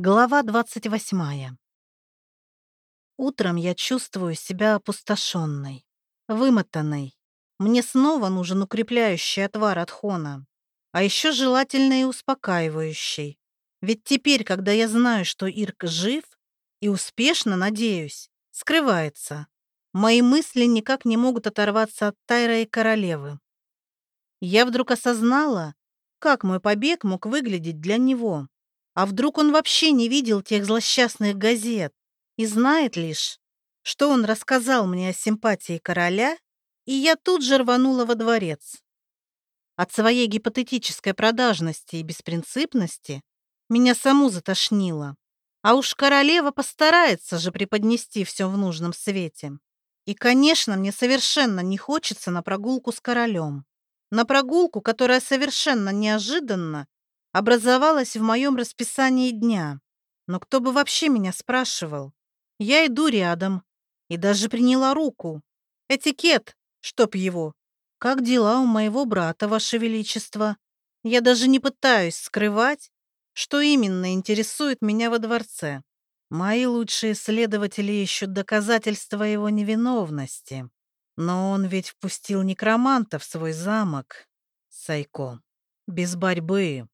Глава 28. Утром я чувствую себя опустошенной, вымотанной. Мне снова нужен укрепляющий отвар от хона, а еще желательно и успокаивающий. Ведь теперь, когда я знаю, что Ирк жив и успешно, надеюсь, скрывается, мои мысли никак не могут оторваться от Тайра и королевы. Я вдруг осознала, как мой побег мог выглядеть для него. А вдруг он вообще не видел тех злосчастных газет и знает лишь, что он рассказал мне о симпатии короля, и я тут же рванула во дворец. От своей гипотетической продажности и беспринципности меня саму затошнило. А уж королева постарается же преподнести все в нужном свете. И, конечно, мне совершенно не хочется на прогулку с королем. На прогулку, которая совершенно неожиданно образовалась в моем расписании дня. Но кто бы вообще меня спрашивал? Я иду рядом и даже приняла руку. Этикет, чтоб его. Как дела у моего брата, Ваше Величество? Я даже не пытаюсь скрывать, что именно интересует меня во дворце. Мои лучшие следователи ищут доказательства его невиновности. Но он ведь впустил некроманта в свой замок. Сайко. Без борьбы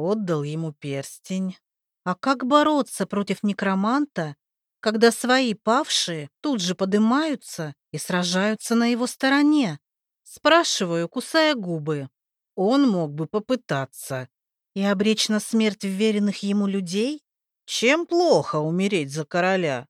отдал ему перстень. А как бороться против некроманта, когда свои павшие тут же поднимаются и сражаются на его стороне? Спрашиваю, кусая губы. Он мог бы попытаться. И обречь на смерть вверенных ему людей? Чем плохо умереть за короля?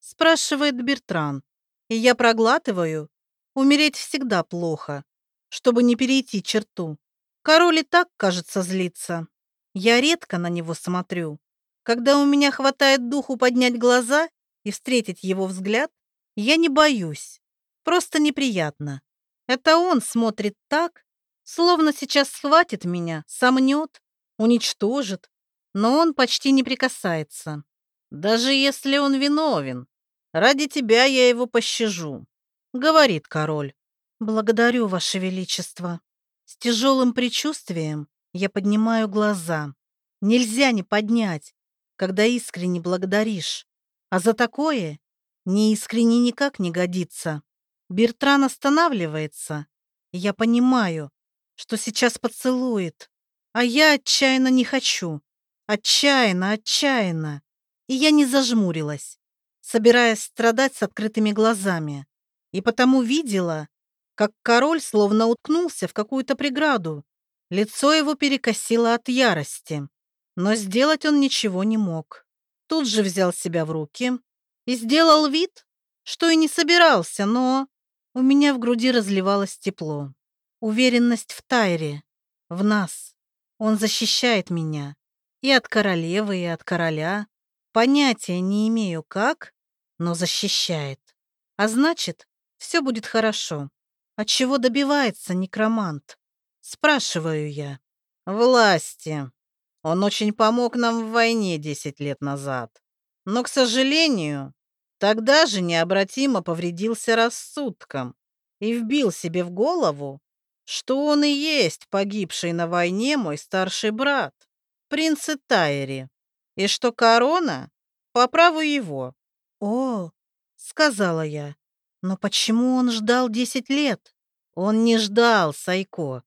Спрашивает Бертран. И я проглатываю. Умереть всегда плохо, чтобы не перейти черту. Король и так, кажется, злится. Я редко на него смотрю. Когда у меня хватает духу поднять глаза и встретить его взгляд, я не боюсь. Просто неприятно. Это он смотрит так, словно сейчас схватит меня, сомнет, уничтожит, но он почти не прикасается. Даже если он виновен, ради тебя я его пощажу, говорит король. Благодарю, ваше величество. С тяжелым предчувствием я поднимаю глаза. Нельзя не поднять, когда искренне благодаришь. А за такое неискренне никак не годится. Бертран останавливается. Я понимаю, что сейчас поцелует. А я отчаянно не хочу. Отчаянно, отчаянно. И я не зажмурилась, собираясь страдать с открытыми глазами. И потому видела, как король словно уткнулся в какую-то преграду, Лицо его перекосило от ярости, но сделать он ничего не мог. Тут же взял себя в руки и сделал вид, что и не собирался, но у меня в груди разливалось тепло. Уверенность в Тайре, в нас. Он защищает меня и от королевы, и от короля. Понятия не имею как, но защищает. А значит, все будет хорошо. От чего добивается некромант? Спрашиваю я. Власти. Он очень помог нам в войне 10 лет назад. Но, к сожалению, тогда же необратимо повредился рассудком и вбил себе в голову, что он и есть погибший на войне мой старший брат, принц Тайри, и что корона по праву его. «О, — сказала я, — но почему он ждал десять лет?» «Он не ждал, Сайко.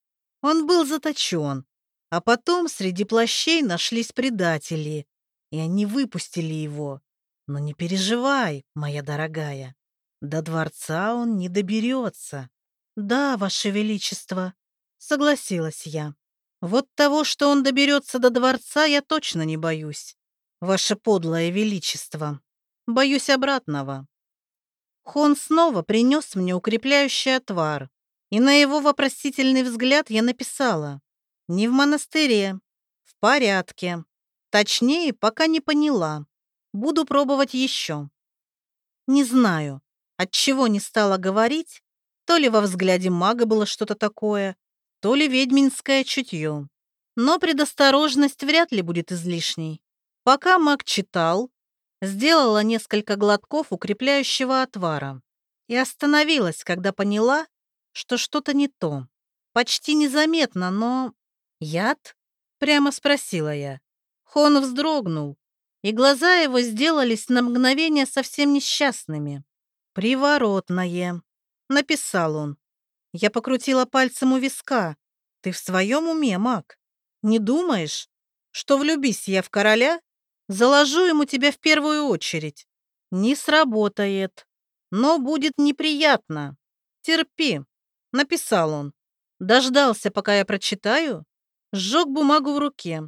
Он был заточен, а потом среди плащей нашлись предатели, и они выпустили его. Но не переживай, моя дорогая, до дворца он не доберется. Да, ваше величество, согласилась я. Вот того, что он доберется до дворца, я точно не боюсь. Ваше подлое величество. Боюсь обратного. Хон снова принес мне укрепляющий отвар, и на его вопросительный взгляд я написала «Не в монастыре, в порядке. Точнее, пока не поняла. Буду пробовать еще». Не знаю, от чего не стала говорить, то ли во взгляде мага было что-то такое, то ли ведьминское чутье. Но предосторожность вряд ли будет излишней. Пока маг читал, сделала несколько глотков укрепляющего отвара и остановилась, когда поняла, что что-то не то. Почти незаметно, но... «Яд?» — прямо спросила я. Хон вздрогнул и глаза его сделались на мгновение совсем несчастными. «Приворотное», — написал он. Я покрутила пальцем у виска. «Ты в своем уме, маг? Не думаешь, что влюбись я в короля, заложу ему тебя в первую очередь? Не сработает, но будет неприятно. Терпи», — написал он. Дождался, пока я прочитаю, сжег бумагу в руке.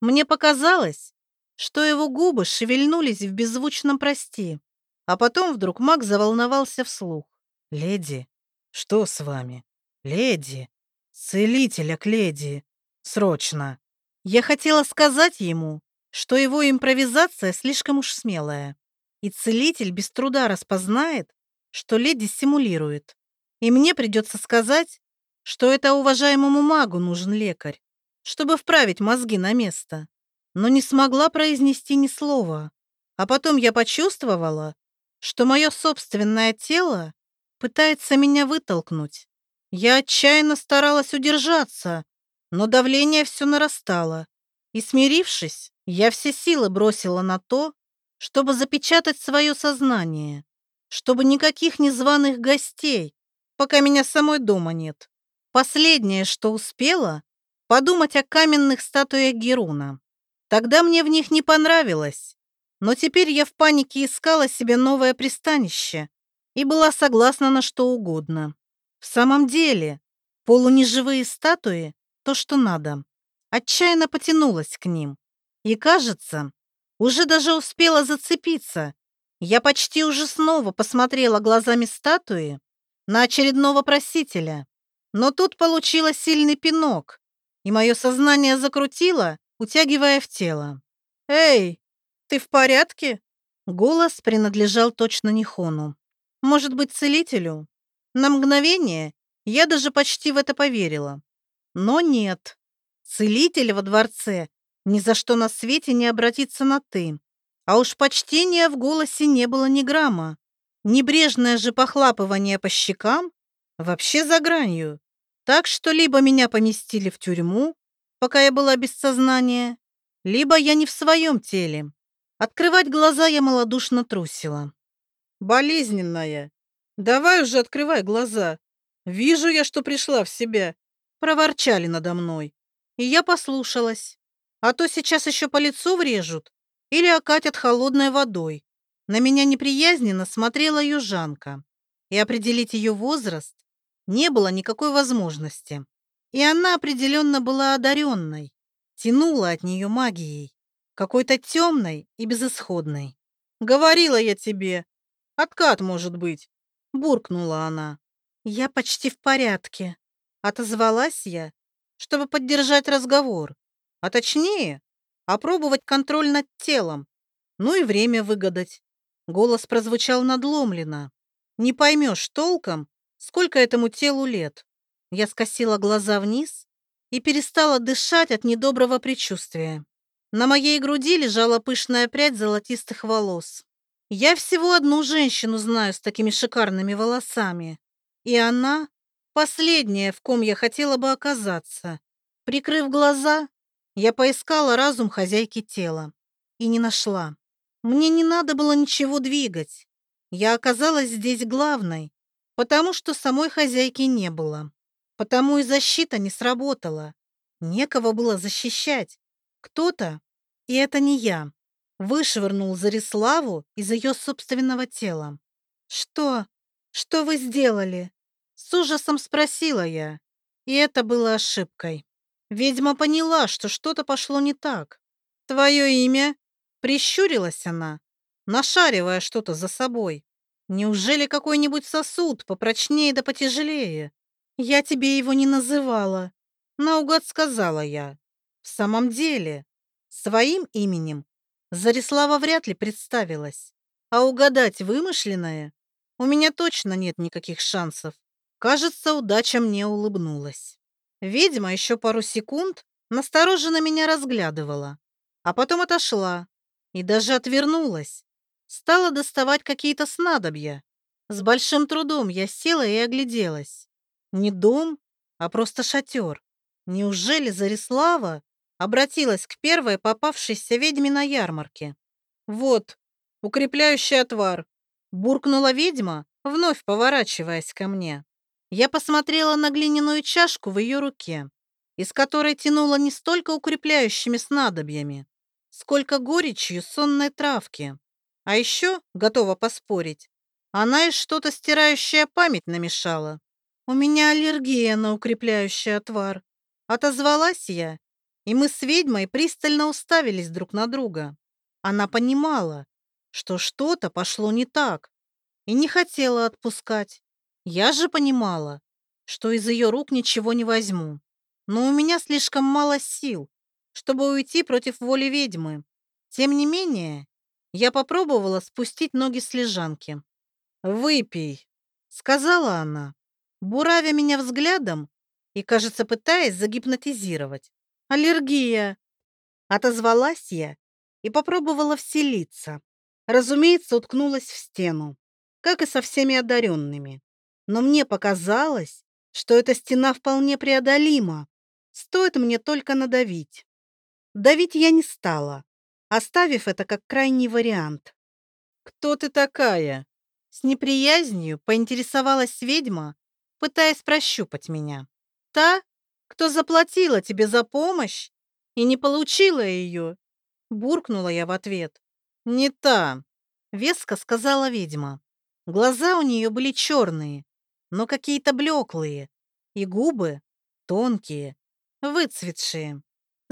Мне показалось, что его губы шевельнулись в беззвучном «прости», а потом вдруг маг заволновался вслух. «Леди, что с вами? Леди, целителя к леди, срочно!» Я хотела сказать ему, что его импровизация слишком уж смелая, и целитель без труда распознает, что леди симулирует. И мне придется сказать, что это уважаемому магу нужен лекарь, чтобы вправить мозги на место но не смогла произнести ни слова. А потом я почувствовала, что мое собственное тело пытается меня вытолкнуть. Я отчаянно старалась удержаться, но давление все нарастало. И смирившись, я все силы бросила на то, чтобы запечатать свое сознание, чтобы никаких незваных гостей, пока меня самой дома нет. Последнее, что успела, подумать о каменных статуях Геруна. Тогда мне в них не понравилось, но теперь я в панике искала себе новое пристанище и была согласна на что угодно. В самом деле, полунеживые статуи — то, что надо. Отчаянно потянулась к ним. И, кажется, уже даже успела зацепиться. Я почти уже снова посмотрела глазами статуи на очередного просителя. Но тут получила сильный пинок, и мое сознание закрутило, утягивая в тело. «Эй, ты в порядке?» Голос принадлежал точно Нихону. Может быть, целителю? На мгновение я даже почти в это поверила. Но нет. Целитель во дворце ни за что на свете не обратится на «ты». А уж почтения в голосе не было ни грамма. Небрежное же похлапывание по щекам вообще за гранью. Так что либо меня поместили в тюрьму, пока я была без сознания, либо я не в своем теле. Открывать глаза я малодушно трусила. «Болезненная. Давай уже открывай глаза. Вижу я, что пришла в себя», — проворчали надо мной. И я послушалась. А то сейчас еще по лицу врежут или окатят холодной водой. На меня неприязненно смотрела южанка, и определить ее возраст не было никакой возможности. И она определенно была одаренной, тянула от нее магией, какой-то темной и безысходной. «Говорила я тебе, откат может быть», — буркнула она. «Я почти в порядке», — отозвалась я, чтобы поддержать разговор, а точнее, опробовать контроль над телом, ну и время выгадать. Голос прозвучал надломленно. Не поймешь толком, сколько этому телу лет. Я скосила глаза вниз и перестала дышать от недоброго предчувствия. На моей груди лежала пышная прядь золотистых волос. Я всего одну женщину знаю с такими шикарными волосами. И она — последняя, в ком я хотела бы оказаться. Прикрыв глаза, я поискала разум хозяйки тела и не нашла. Мне не надо было ничего двигать. Я оказалась здесь главной, потому что самой хозяйки не было. Потому и защита не сработала. Некого было защищать. Кто-то, и это не я, вышвырнул Зариславу из ее собственного тела. «Что? Что вы сделали?» С ужасом спросила я. И это было ошибкой. Ведьма поняла, что что-то пошло не так. «Твое имя?» Прищурилась она, нашаривая что-то за собой. «Неужели какой-нибудь сосуд попрочнее да потяжелее?» «Я тебе его не называла», — наугад сказала я. «В самом деле, своим именем Зарислава вряд ли представилась, а угадать вымышленное у меня точно нет никаких шансов. Кажется, удача мне улыбнулась. Ведьма еще пару секунд настороженно меня разглядывала, а потом отошла и даже отвернулась. Стала доставать какие-то снадобья. С большим трудом я села и огляделась. Не дом, а просто шатер. Неужели Зарислава Обратилась к первой попавшейся ведьме на ярмарке. «Вот, укрепляющий отвар», — буркнула ведьма, вновь поворачиваясь ко мне. Я посмотрела на глиняную чашку в ее руке, из которой тянуло не столько укрепляющими снадобьями, сколько горечью сонной травки. А еще, готова поспорить, она и что-то стирающее память намешала. У меня аллергия на укрепляющий отвар. Отозвалась я, и мы с ведьмой пристально уставились друг на друга. Она понимала, что что-то пошло не так, и не хотела отпускать. Я же понимала, что из ее рук ничего не возьму. Но у меня слишком мало сил, чтобы уйти против воли ведьмы. Тем не менее, я попробовала спустить ноги с лежанки. «Выпей», — сказала она, буравя меня взглядом и, кажется, пытаясь загипнотизировать. «Аллергия!» Отозвалась я и попробовала вселиться. Разумеется, уткнулась в стену, как и со всеми одаренными но мне показалось, что эта стена вполне преодолима. Стоит мне только надавить. Давить я не стала, оставив это как крайний вариант. «Кто ты такая?» С неприязнью поинтересовалась ведьма, пытаясь прощупать меня. «Та, кто заплатила тебе за помощь и не получила ее?» Буркнула я в ответ. «Не та», — веско сказала ведьма. Глаза у нее были черные, но какие-то блеклые, и губы тонкие, выцветшие.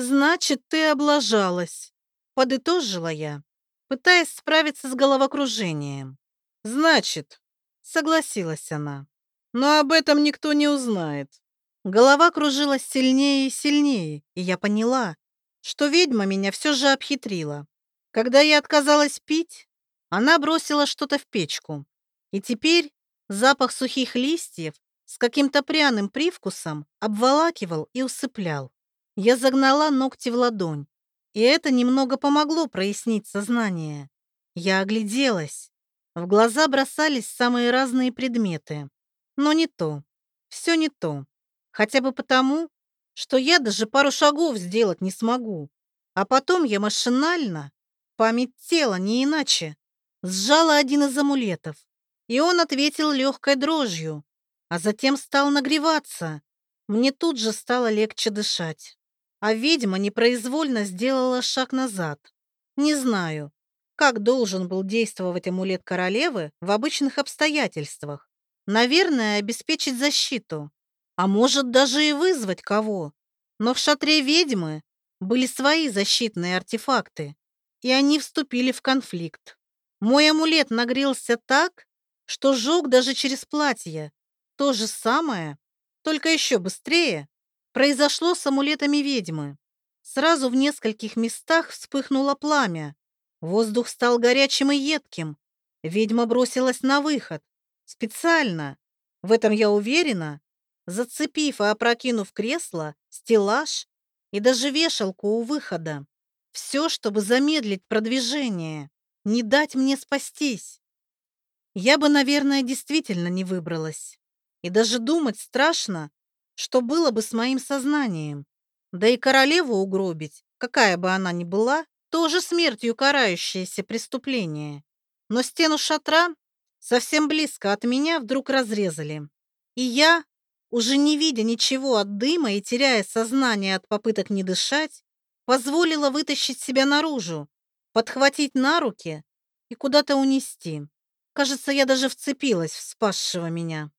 «Значит, ты облажалась», — подытожила я, пытаясь справиться с головокружением. «Значит», — согласилась она, — «но об этом никто не узнает». Голова кружилась сильнее и сильнее, и я поняла, что ведьма меня все же обхитрила. Когда я отказалась пить, она бросила что-то в печку, и теперь Запах сухих листьев с каким-то пряным привкусом обволакивал и усыплял. Я загнала ногти в ладонь, и это немного помогло прояснить сознание. Я огляделась. В глаза бросались самые разные предметы. Но не то. Все не то. Хотя бы потому, что я даже пару шагов сделать не смогу. А потом я машинально, память тела не иначе, сжала один из амулетов и он ответил легкой дрожью, а затем стал нагреваться. Мне тут же стало легче дышать. А ведьма непроизвольно сделала шаг назад. Не знаю, как должен был действовать амулет королевы в обычных обстоятельствах. Наверное, обеспечить защиту. А может, даже и вызвать кого. Но в шатре ведьмы были свои защитные артефакты, и они вступили в конфликт. Мой амулет нагрелся так, что жег даже через платье. То же самое, только еще быстрее, произошло с амулетами ведьмы. Сразу в нескольких местах вспыхнуло пламя. Воздух стал горячим и едким. Ведьма бросилась на выход. Специально. В этом я уверена. Зацепив и опрокинув кресло, стеллаж и даже вешалку у выхода. Все, чтобы замедлить продвижение, не дать мне спастись я бы, наверное, действительно не выбралась. И даже думать страшно, что было бы с моим сознанием. Да и королеву угробить, какая бы она ни была, тоже смертью карающееся преступление. Но стену шатра совсем близко от меня вдруг разрезали. И я, уже не видя ничего от дыма и теряя сознание от попыток не дышать, позволила вытащить себя наружу, подхватить на руки и куда-то унести. Кажется, я даже вцепилась в спасшего меня.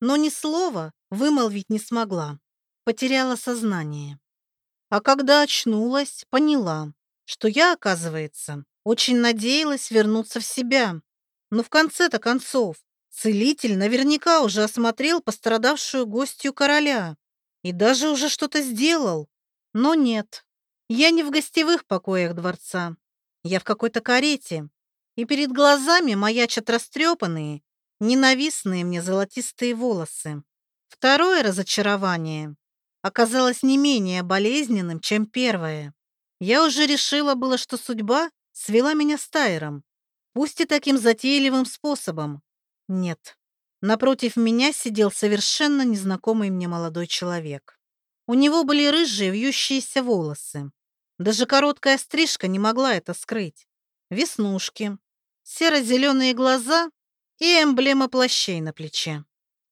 Но ни слова вымолвить не смогла. Потеряла сознание. А когда очнулась, поняла, что я, оказывается, очень надеялась вернуться в себя. Но в конце-то концов, целитель наверняка уже осмотрел пострадавшую гостью короля и даже уже что-то сделал. Но нет, я не в гостевых покоях дворца. Я в какой-то карете, и перед глазами маячат растрепанные, ненавистные мне золотистые волосы. Второе разочарование оказалось не менее болезненным, чем первое. Я уже решила было, что судьба свела меня с Тайром, пусть и таким затейливым способом. Нет. Напротив меня сидел совершенно незнакомый мне молодой человек. У него были рыжие вьющиеся волосы. Даже короткая стрижка не могла это скрыть. Веснушки, серо-зеленые глаза и эмблема плащей на плече.